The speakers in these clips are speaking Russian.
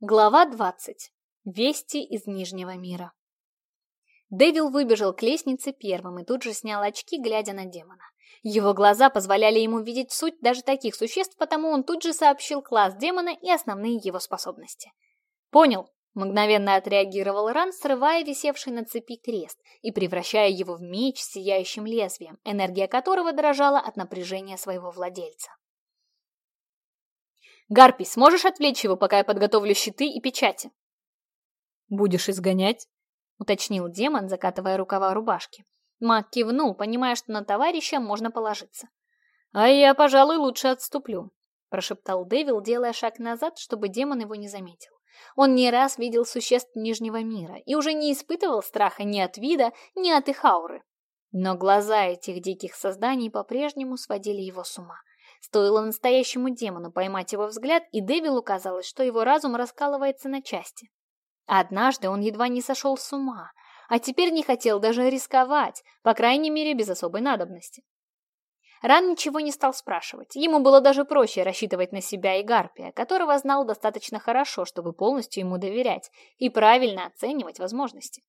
Глава 20. Вести из Нижнего мира. Дэвил выбежал к лестнице первым и тут же снял очки, глядя на демона. Его глаза позволяли ему видеть суть даже таких существ, потому он тут же сообщил класс демона и основные его способности. «Понял», — мгновенно отреагировал Ран, срывая висевший на цепи крест и превращая его в меч с сияющим лезвием, энергия которого дрожала от напряжения своего владельца. Гарпий, сможешь отвлечь его, пока я подготовлю щиты и печати?» «Будешь изгонять?» — уточнил демон, закатывая рукава рубашки. Маг кивнул, понимая, что на товарища можно положиться. «А я, пожалуй, лучше отступлю», — прошептал Дэвил, делая шаг назад, чтобы демон его не заметил. Он не раз видел существ Нижнего мира и уже не испытывал страха ни от вида, ни от их ауры. Но глаза стоило настоящему демону поймать его взгляд, и Дэвилу казалось, что его разум раскалывается на части. Однажды он едва не сошел с ума, а теперь не хотел даже рисковать, по крайней мере, без особой надобности. Ран ничего не стал спрашивать, ему было даже проще рассчитывать на себя и Гарпия, которого знал достаточно хорошо, чтобы полностью ему доверять и правильно оценивать возможности.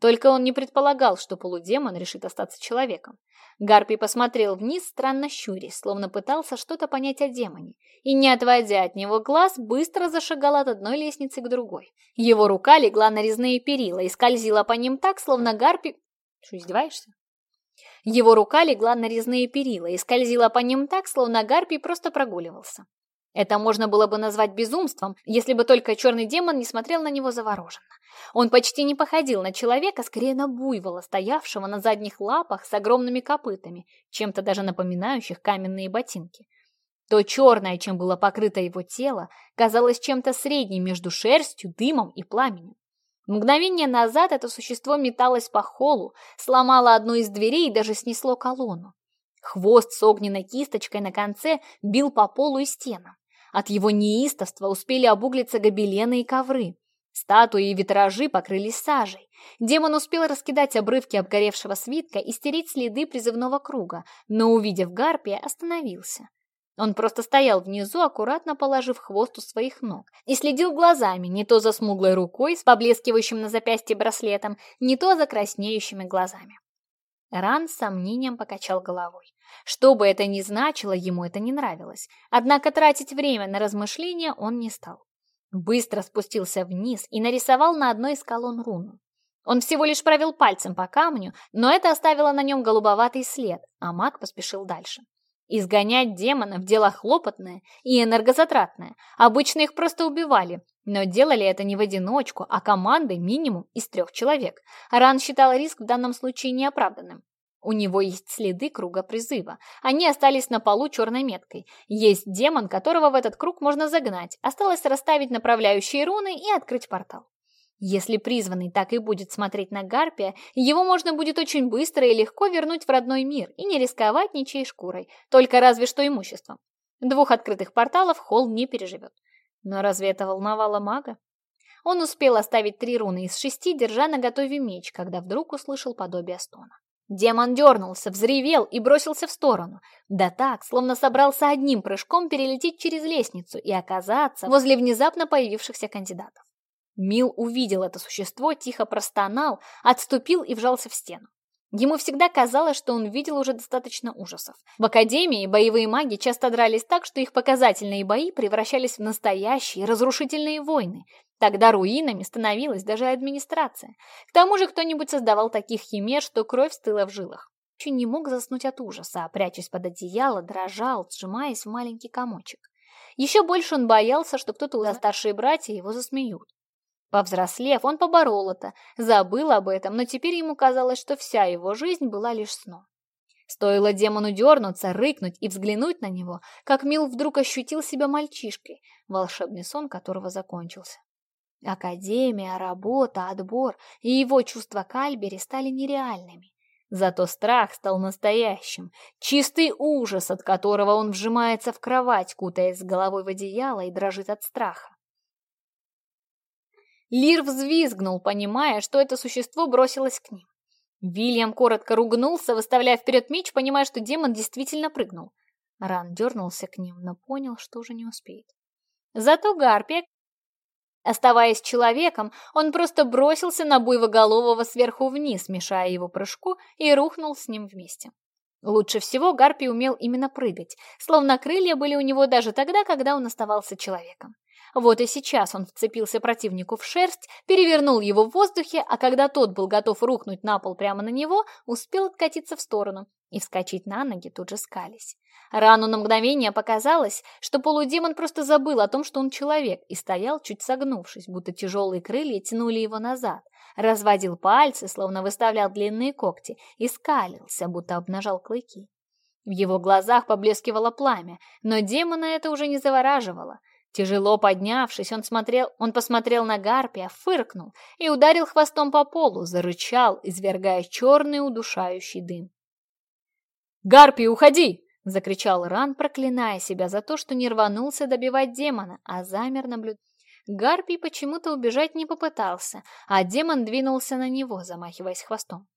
Только он не предполагал, что полудемон решит остаться человеком. Гарпий посмотрел вниз, странно щурясь, словно пытался что-то понять о демоне, и, не отводя от него глаз, быстро зашагал от одной лестницы к другой. Его рука легла на резные перила и скользила по ним так, словно Гарпий... Что, издеваешься? Его рука легла на резные перила и скользила по ним так, словно Гарпий просто прогуливался. Это можно было бы назвать безумством, если бы только черный демон не смотрел на него завороженно. Он почти не походил на человека, скорее на буйвола, стоявшего на задних лапах с огромными копытами, чем-то даже напоминающих каменные ботинки. То черное, чем было покрыто его тело, казалось чем-то средним между шерстью, дымом и пламенем. Мгновение назад это существо металось по холу, сломало одну из дверей и даже снесло колонну. Хвост с огненной кисточкой на конце бил по полу и стенам. От его неистовства успели обуглиться гобелены и ковры. Статуи и витражи покрылись сажей. Демон успел раскидать обрывки обгоревшего свитка и стереть следы призывного круга, но, увидев гарпия, остановился. Он просто стоял внизу, аккуратно положив хвост у своих ног, и следил глазами не то за смуглой рукой с поблескивающим на запястье браслетом, не то за краснеющими глазами. Ран с сомнением покачал головой. Чтобы это ни значило, ему это не нравилось. Однако тратить время на размышления он не стал. Быстро спустился вниз и нарисовал на одной из колонн руну. Он всего лишь провел пальцем по камню, но это оставило на нем голубоватый след, а маг поспешил дальше. Изгонять демонов – дело хлопотное и энергозатратное. Обычно их просто убивали, но делали это не в одиночку, а командой минимум из трех человек. Ран считал риск в данном случае неоправданным. У него есть следы круга призыва. Они остались на полу черной меткой. Есть демон, которого в этот круг можно загнать. Осталось расставить направляющие руны и открыть портал. Если призванный так и будет смотреть на Гарпия, его можно будет очень быстро и легко вернуть в родной мир и не рисковать ничьей шкурой, только разве что имуществом. Двух открытых порталов Холл не переживет. Но разве это волновало мага? Он успел оставить три руны из шести, держа на Демон дернулся, взревел и бросился в сторону. Да так, словно собрался одним прыжком перелететь через лестницу и оказаться возле внезапно появившихся кандидатов. Мил увидел это существо, тихо простонал, отступил и вжался в стену. Ему всегда казалось, что он видел уже достаточно ужасов. В Академии боевые маги часто дрались так, что их показательные бои превращались в настоящие разрушительные войны, Тогда руинами становилась даже администрация. К тому же кто-нибудь создавал таких химер, что кровь стыла в жилах. Чуть не мог заснуть от ужаса, а прячась под одеяло, дрожал, сжимаясь в маленький комочек. Еще больше он боялся, что кто-то, а старшие братья, его засмеют. Повзрослев, он поборол это, забыл об этом, но теперь ему казалось, что вся его жизнь была лишь сном. Стоило демону дернуться, рыкнуть и взглянуть на него, как Мил вдруг ощутил себя мальчишкой, волшебный сон которого закончился. Академия, работа, отбор и его чувства к Альбере стали нереальными. Зато страх стал настоящим, чистый ужас, от которого он вжимается в кровать, кутаясь с головой в одеяло и дрожит от страха. Лир взвизгнул, понимая, что это существо бросилось к ним. Вильям коротко ругнулся, выставляя вперед меч, понимая, что демон действительно прыгнул. Ран дернулся к ним, но понял, Оставаясь человеком, он просто бросился на буйвоголового сверху вниз, мешая его прыжку, и рухнул с ним вместе. Лучше всего Гарпий умел именно прыгать, словно крылья были у него даже тогда, когда он оставался человеком. Вот и сейчас он вцепился противнику в шерсть, перевернул его в воздухе, а когда тот был готов рухнуть на пол прямо на него, успел откатиться в сторону и вскочить на ноги тут же скались. Рану на мгновение показалось, что полудемон просто забыл о том, что он человек, и стоял, чуть согнувшись, будто тяжелые крылья тянули его назад, разводил пальцы, словно выставлял длинные когти, и скалился, будто обнажал клыки. Тяжело поднявшись, он смотрел, он посмотрел на Гарпия, фыркнул и ударил хвостом по полу, зарычал, извергая черный удушающий дым. «Гарпий, уходи!» — закричал Ран, проклиная себя за то, что не рванулся добивать демона, а замер наблюдать. Гарпий почему-то убежать не попытался, а демон двинулся на него, замахиваясь хвостом.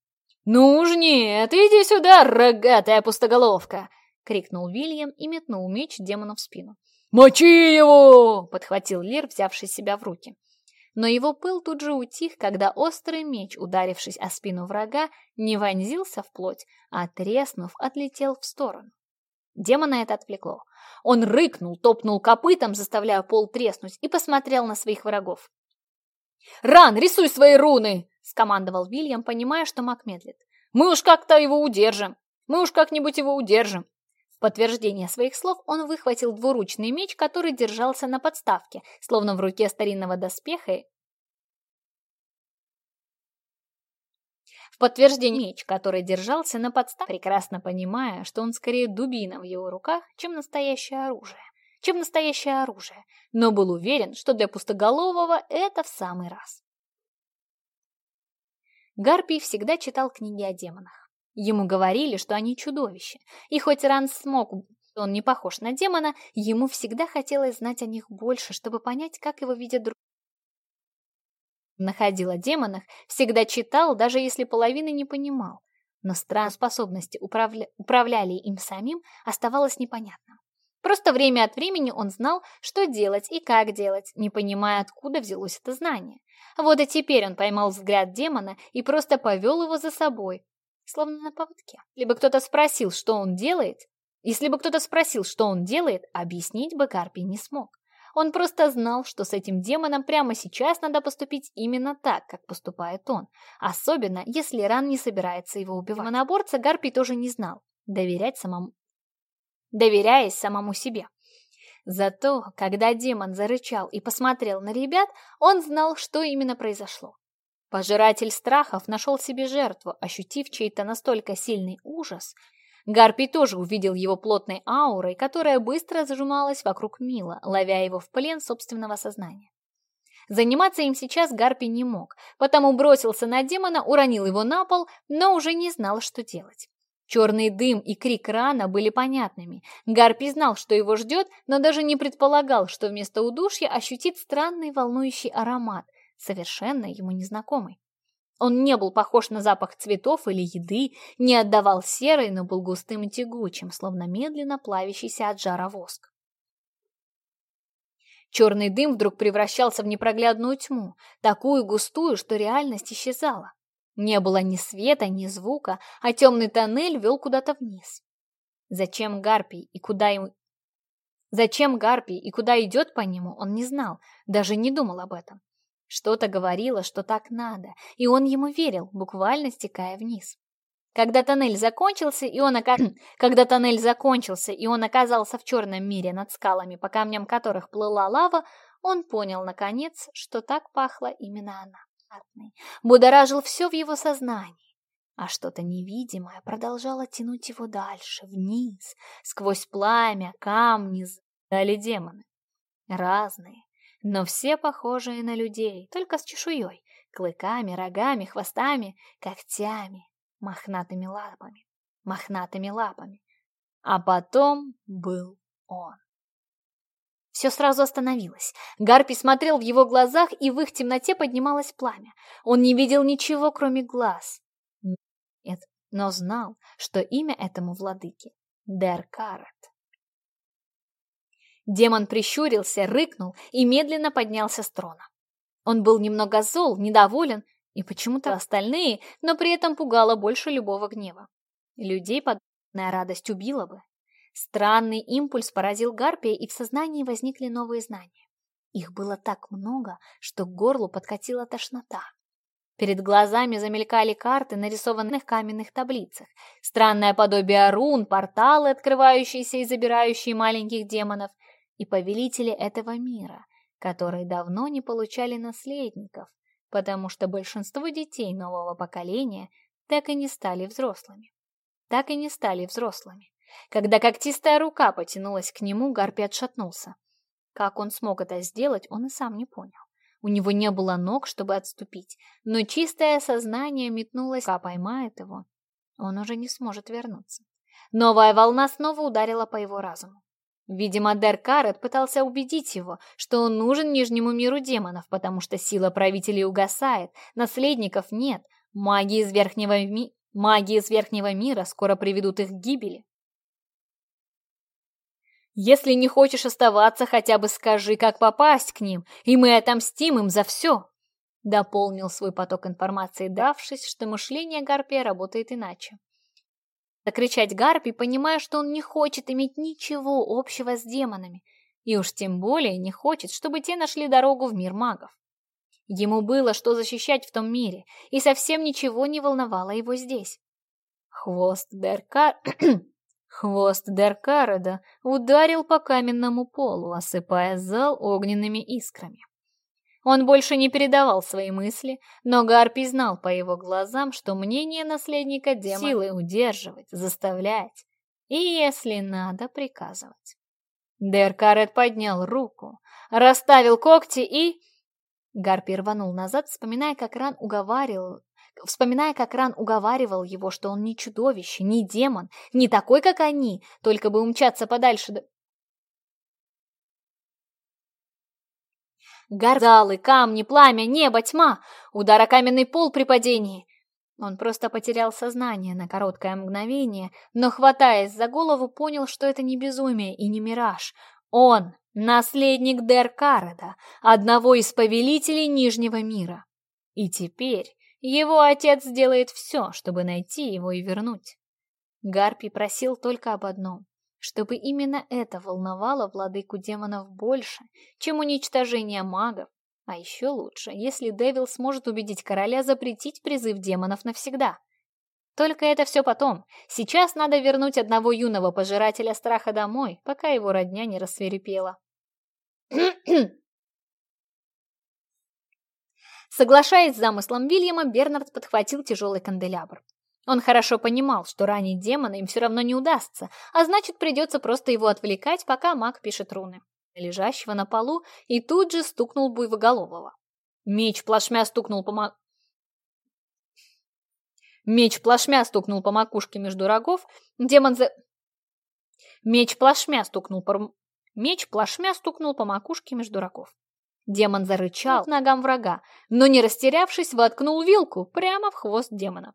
«Ну уж нет, иди сюда, рогатая пустоголовка!» — крикнул Вильям и метнул меч демона в спину. «Мочи его!» — подхватил Лир, взявший себя в руки. Но его пыл тут же утих, когда острый меч, ударившись о спину врага, не вонзился в плоть, а треснув, отлетел в сторону. Демона это отвлекло. Он рыкнул, топнул копытом, заставляя пол треснуть, и посмотрел на своих врагов. «Ран, рисуй свои руны!» — скомандовал Вильям, понимая, что маг медлит. «Мы уж как-то его удержим! Мы уж как-нибудь его удержим!» подтверждение своих слов он выхватил двуручный меч, который держался на подставке, словно в руке старинного доспеха. В подтверждение меч, который держался на подставке, прекрасно понимая, что он скорее дубина в его руках, чем настоящее оружие. Чем настоящее оружие, но был уверен, что для пустоголового это в самый раз. Гарпий всегда читал книги о демонах. Ему говорили, что они чудовища, и хоть Ран смог, он не похож на демона, ему всегда хотелось знать о них больше, чтобы понять, как его видят другие. Находил о демонах, всегда читал, даже если половины не понимал. Но странные способности управля... управляли им самим оставалось непонятным. Просто время от времени он знал, что делать и как делать, не понимая, откуда взялось это знание. Вот и теперь он поймал взгляд демона и просто повел его за собой, словно на поводке. Либо кто-то спросил, что он делает. Если бы кто-то спросил, что он делает, объяснить бы Карпий не смог. Он просто знал, что с этим демоном прямо сейчас надо поступить именно так, как поступает он. Особенно, если Ран не собирается его убивать. Демоноборца Гарпий тоже не знал. Доверять самому... Доверяясь самому себе. Зато, когда демон зарычал и посмотрел на ребят, он знал, что именно произошло. Пожиратель страхов нашел себе жертву, ощутив чей-то настолько сильный ужас. Гарпий тоже увидел его плотной аурой, которая быстро зажималась вокруг Мила, ловя его в плен собственного сознания. Заниматься им сейчас Гарпий не мог, потому бросился на демона, уронил его на пол, но уже не знал, что делать. Черный дым и крик рана были понятными. Гарпий знал, что его ждет, но даже не предполагал, что совершенно ему незнакомый. Он не был похож на запах цветов или еды, не отдавал серой, но был густым и тягучим, словно медленно плавящийся от жара воск. Черный дым вдруг превращался в непроглядную тьму, такую густую, что реальность исчезала. Не было ни света, ни звука, а темный тоннель вел куда-то вниз. Зачем Гарпий и куда ему... Зачем Гарпий и куда идет по нему, он не знал, даже не думал об этом. Что-то говорило, что так надо, и он ему верил, буквально стекая вниз. Когда тоннель закончился, и он, ока... Когда тоннель закончился, и он оказался в черном мире над скалами, по камням которых плыла лава, он понял, наконец, что так пахла именно она. Будоражил все в его сознании. А что-то невидимое продолжало тянуть его дальше, вниз, сквозь пламя, камни, дали демоны. Разные, но все похожие на людей, только с чешуей, клыками, рогами, хвостами, когтями, мохнатыми лапами, мохнатыми лапами. А потом был он. Все сразу остановилось. Гарпий смотрел в его глазах, и в их темноте поднималось пламя. Он не видел ничего, кроме глаз. Нет, но знал, что имя этому владыке — Дер Деркарет. Демон прищурился, рыкнул и медленно поднялся с трона. Он был немного зол, недоволен, и почему-то остальные, но при этом пугало больше любого гнева. Людей подобная радость убила бы. Странный импульс поразил Гарпия, и в сознании возникли новые знания. Их было так много, что к горлу подкатила тошнота. Перед глазами замелькали карты, нарисованных в каменных таблицах. Странное подобие рун, порталы, открывающиеся и забирающие маленьких демонов, и повелители этого мира, которые давно не получали наследников, потому что большинство детей нового поколения так и не стали взрослыми. Так и не стали взрослыми. Когда когтистая рука потянулась к нему, Гарпи отшатнулся. Как он смог это сделать, он и сам не понял. У него не было ног, чтобы отступить, но чистое сознание метнулось, а поймает его. Он уже не сможет вернуться. Новая волна снова ударила по его разуму. Видимо, Даркарат пытался убедить его, что он нужен Нижнему миру демонов, потому что сила правителей угасает, наследников нет, маги из Верхнего, ми... маги из верхнего мира скоро приведут их к гибели. «Если не хочешь оставаться, хотя бы скажи, как попасть к ним, и мы отомстим им за все!» Дополнил свой поток информации, давшись, что мышление Гарпия работает иначе. Закричать Гарпи, понимая, что он не хочет иметь ничего общего с демонами, и уж тем более не хочет, чтобы те нашли дорогу в мир магов. Ему было что защищать в том мире, и совсем ничего не волновало его здесь. Хвост Деркар... Хвост Деркарода ударил по каменному полу, осыпая зал огненными искрами. Он больше не передавал свои мысли, но Гарпий знал по его глазам, что мнение наследника демона силы удерживать, заставлять и, если надо, приказывать. Деркарет поднял руку, расставил когти и... Гарпий рванул назад, вспоминая, как ран уговаривал, вспоминая, как Ран уговаривал его, что он не чудовище, не демон, не такой, как они, только бы умчаться подальше. до. Да... Горзалы, камни, пламя, небо, тьма, удар о каменный пол при падении. Он просто потерял сознание на короткое мгновение, но, хватаясь за голову, понял, что это не безумие и не мираж. Он — наследник Дер Кареда, одного из повелителей Нижнего мира. И теперь его отец сделает все, чтобы найти его и вернуть. Гарпий просил только об одном, чтобы именно это волновало владыку демонов больше, чем уничтожение магов. А еще лучше, если Дэвил сможет убедить короля запретить призыв демонов навсегда. Только это все потом. Сейчас надо вернуть одного юного пожирателя страха домой, пока его родня не рассверепела. Соглашаясь с замыслом Вильяма, Бернард подхватил тяжелый канделябр. Он хорошо понимал, что ранить демона им все равно не удастся, а значит, придется просто его отвлекать, пока маг пишет руны. Лежащего на полу и тут же стукнул буйвоголового. Меч плашмя стукнул по ма... Меч плашмя стукнул по макушке между рогов. Демон за... Меч плашмя стукнул по... Меч плашмя стукнул по макушке между рогов. Демон зарычал к ногам врага, но, не растерявшись, воткнул вилку прямо в хвост демона.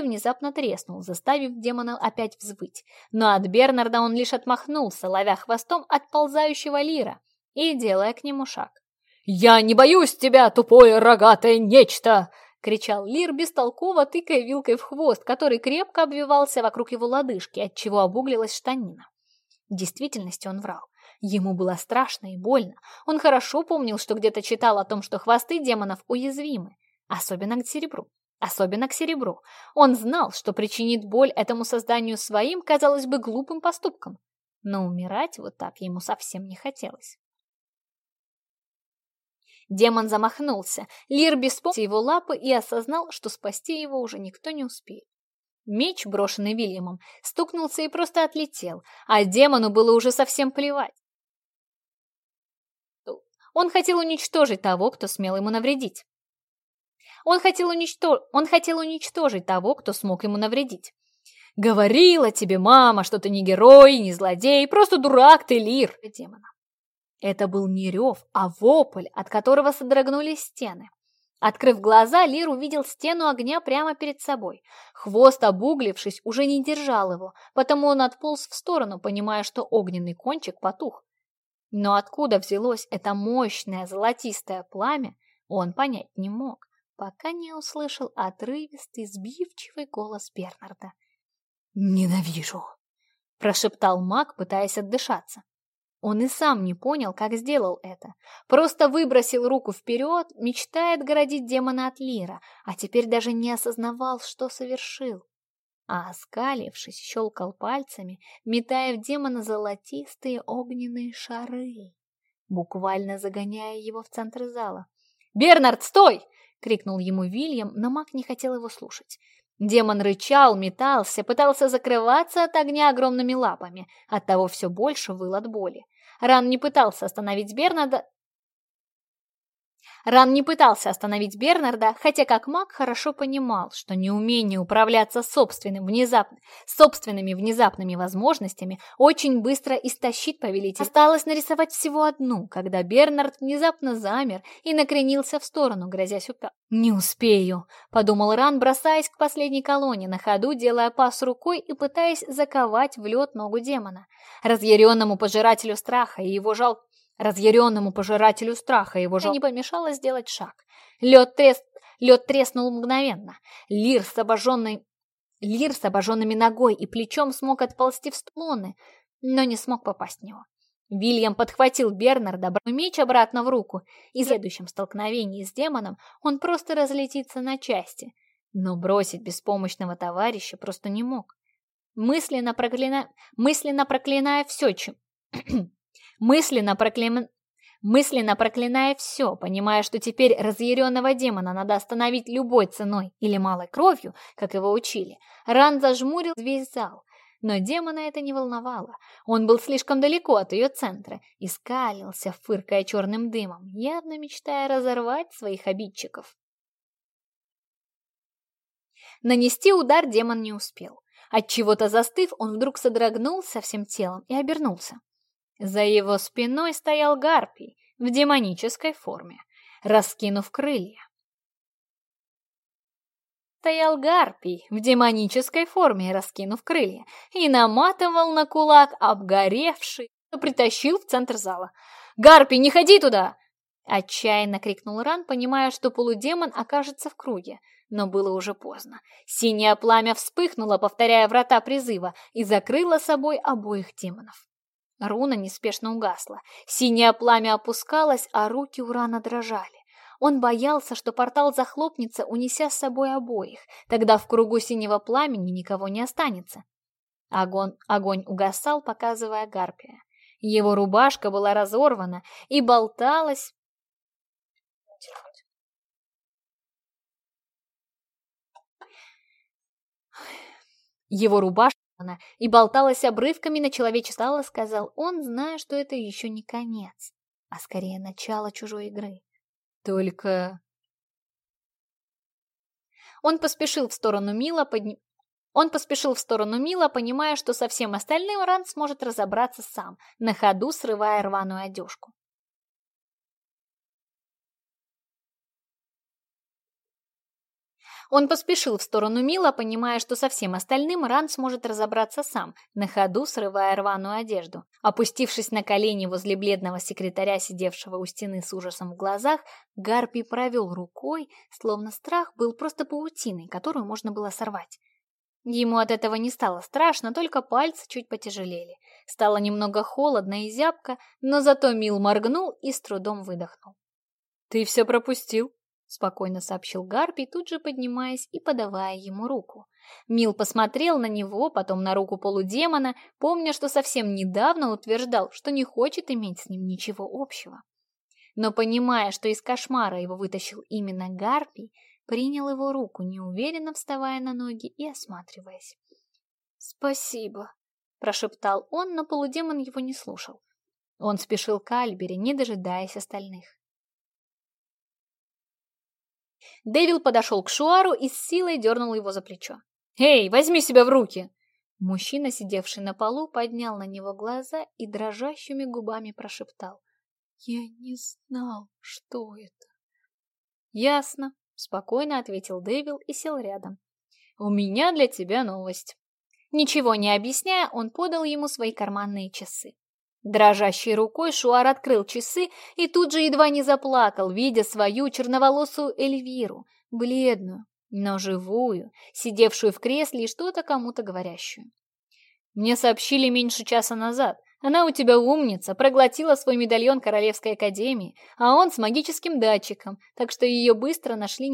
внезапно треснул, заставив демона опять взвыть. Но от Бернарда он лишь отмахнулся, ловя хвостом отползающего лира и делая к нему шаг. «Я не боюсь тебя, тупое рогатое нечто!» — кричал Лир, бестолково тыкая вилкой в хвост, который крепко обвивался вокруг его лодыжки, отчего обуглилась штанина. В действительности он врал. Ему было страшно и больно. Он хорошо помнил, что где-то читал о том, что хвосты демонов уязвимы, особенно к серебру. особенно к серебру. Он знал, что причинит боль этому созданию своим, казалось бы, глупым поступком. Но умирать вот так ему совсем не хотелось. Демон замахнулся. Лир беспомнил его лапы и осознал, что спасти его уже никто не успеет. Меч, брошенный Вильямом, стукнулся и просто отлетел, а демону было уже совсем плевать. Он хотел уничтожить того, Он хотел уничтожить, он хотел уничтожить того, кто смог ему навредить. «Говорила тебе, мама, что ты не герой, не злодей, просто дурак ты, Лир!» демона. Это был не рев, а вопль, от которого содрогнулись стены. Открыв глаза, Лир увидел стену огня прямо перед собой. Хвост, обуглившись, уже не держал его, потому он отполз в сторону, понимая, что огненный кончик потух. Но откуда взялось это мощное золотистое пламя, он понять не мог пока не услышал отрывистый, сбивчивый голос Бернарда. «Ненавижу!» – прошептал маг, пытаясь отдышаться. Он и сам не понял, как сделал это. Просто выбросил руку вперед, мечтая отгородить демона от Лира, а теперь даже не осознавал, что совершил. А оскалившись, щелкал пальцами, метая в демона золотистые огненные шары, буквально загоняя его в центр зала. «Бернард, стой!» — крикнул ему Вильям, но маг не хотел его слушать. Демон рычал, метался, пытался закрываться от огня огромными лапами, оттого все больше выл от боли. Ран не пытался остановить Бернарда, Ран не пытался остановить Бернарда, хотя как маг хорошо понимал, что неумение управляться собственным внезапно, собственными внезапными возможностями очень быстро истощит повелитель. Осталось нарисовать всего одну, когда Бернард внезапно замер и накренился в сторону, грозясь упа. «Не успею», — подумал Ран, бросаясь к последней колонне, на ходу делая пас рукой и пытаясь заковать в лед ногу демона. Разъяренному пожирателю страха и его жал Разъяренному пожирателю страха его же не помешало сделать шаг. Лед, трес... Лед треснул мгновенно. Лир с обожженной... Лир с обожженными ногой и плечом смог отползти в склоны, но не смог попасть в него. Вильям подхватил Бернарда, брал меч обратно в руку, и в следующем столкновении с демоном он просто разлетится на части. Но бросить беспомощного товарища просто не мог. Мысленно, проклина... Мысленно проклиная все, чем мысленно проклям... мысленно проклиная все, понимая, что теперь разъяренного демона надо остановить любой ценой или малой кровью, как его учили, Ран зажмурил весь зал. Но демона это не волновало. Он был слишком далеко от ее центра и скалился, фыркая черным дымом, явно мечтая разорвать своих обидчиков. Нанести удар демон не успел. От чего-то застыв, он вдруг содрогнулся всем телом и обернулся. За его спиной стоял гарпий в демонической форме, раскинув крылья. Стоял гарпий в демонической форме, раскинув крылья, и наматывал на кулак обгоревший, притащил в центр зала. «Гарпий, не ходи туда!» Отчаянно крикнул Ран, понимая, что полудемон окажется в круге. Но было уже поздно. Синее пламя вспыхнуло, повторяя врата призыва, и закрыло собой обоих демонов. Руна неспешно угасла. Синее пламя опускалось, а руки Урана дрожали. Он боялся, что портал захлопнется, унеся с собой обоих. Тогда в кругу синего пламени никого не останется. Огонь, огонь угасал, показывая гарпия. Его рубашка была разорвана и болталась. Его рубашка ворона и болталась обрывками на человеческом сказал он, зная, что это еще не конец, а скорее начало чужой игры. Только... Он поспешил в сторону Мила, подня... Он поспешил в сторону Мила, понимая, что со всем остальным Ранд сможет разобраться сам, на ходу срывая рваную одежку. Он поспешил в сторону Мила, понимая, что со всем остальным Ран сможет разобраться сам, на ходу срывая рваную одежду. Опустившись на колени возле бледного секретаря, сидевшего у стены с ужасом в глазах, Гарпий провел рукой, словно страх был просто паутиной, которую можно было сорвать. Ему от этого не стало страшно, только пальцы чуть потяжелели. Стало немного холодно и зябко, но зато Мил моргнул и с трудом выдохнул. «Ты все пропустил?» спокойно сообщил Гарпий, тут же поднимаясь и подавая ему руку. Мил посмотрел на него, потом на руку полудемона, помня, что совсем недавно утверждал, что не хочет иметь с ним ничего общего. Но понимая, что из кошмара его вытащил именно Гарпий, принял его руку, неуверенно вставая на ноги и осматриваясь. «Спасибо», — прошептал он, но полудемон его не слушал. Он спешил к Альбере, не дожидаясь остальных. Дэвил подошел к Шуару и с силой дернул его за плечо. «Эй, возьми себя в руки!» Мужчина, сидевший на полу, поднял на него глаза и дрожащими губами прошептал. «Я не знал, что это». «Ясно», — спокойно ответил Дэвил и сел рядом. «У меня для тебя новость». Ничего не объясняя, он подал ему свои карманные часы. Дрожащей рукой Шуар открыл часы и тут же едва не заплакал, видя свою черноволосую Эльвиру, бледную, но живую, сидевшую в кресле и что-то кому-то говорящую. «Мне сообщили меньше часа назад. Она у тебя умница, проглотила свой медальон Королевской Академии, а он с магическим датчиком, так что ее быстро нашли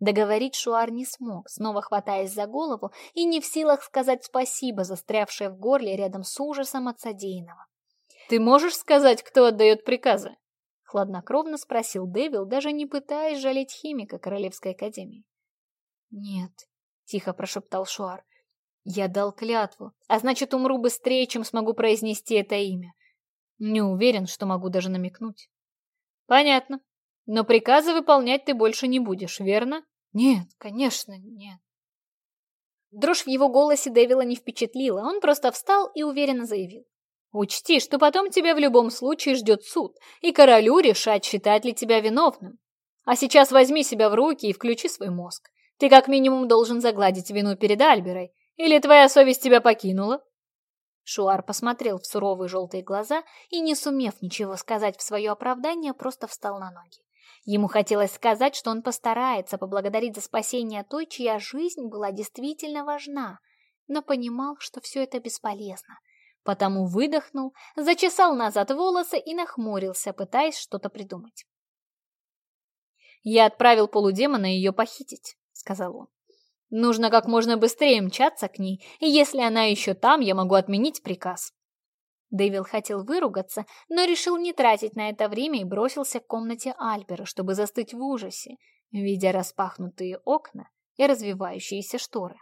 Договорить Шуар не смог, снова хватаясь за голову и не в силах сказать спасибо, застрявшее в горле рядом с ужасом от содеянного. «Ты можешь сказать, кто отдает приказы?» — хладнокровно спросил Дэвил, даже не пытаясь жалеть химика Королевской Академии. «Нет», — тихо прошептал Шуар, — «я дал клятву, а значит, умру быстрее, чем смогу произнести это имя. Не уверен, что могу даже намекнуть». «Понятно», Но приказы выполнять ты больше не будешь, верно?» «Нет, конечно, нет». Дрожь в его голосе Дэвила не впечатлила, он просто встал и уверенно заявил. «Учти, что потом тебя в любом случае ждет суд, и королю решать, считать ли тебя виновным. А сейчас возьми себя в руки и включи свой мозг. Ты как минимум должен загладить вину перед Альберой. Или твоя совесть тебя Ему хотелось сказать, что он постарается поблагодарить за спасение той, чья жизнь была действительно важна, но понимал, что все это бесполезно. Потому выдохнул, зачесал назад волосы и нахмурился, пытаясь что-то придумать. «Я отправил полудемона ее похитить», — сказал он. «Нужно как можно быстрее мчаться к ней, и если она еще там, я могу отменить приказ». Дэвил хотел выругаться, но решил не тратить на это время и бросился к комнате Альбера, чтобы застыть в ужасе, видя распахнутые окна и развивающиеся шторы.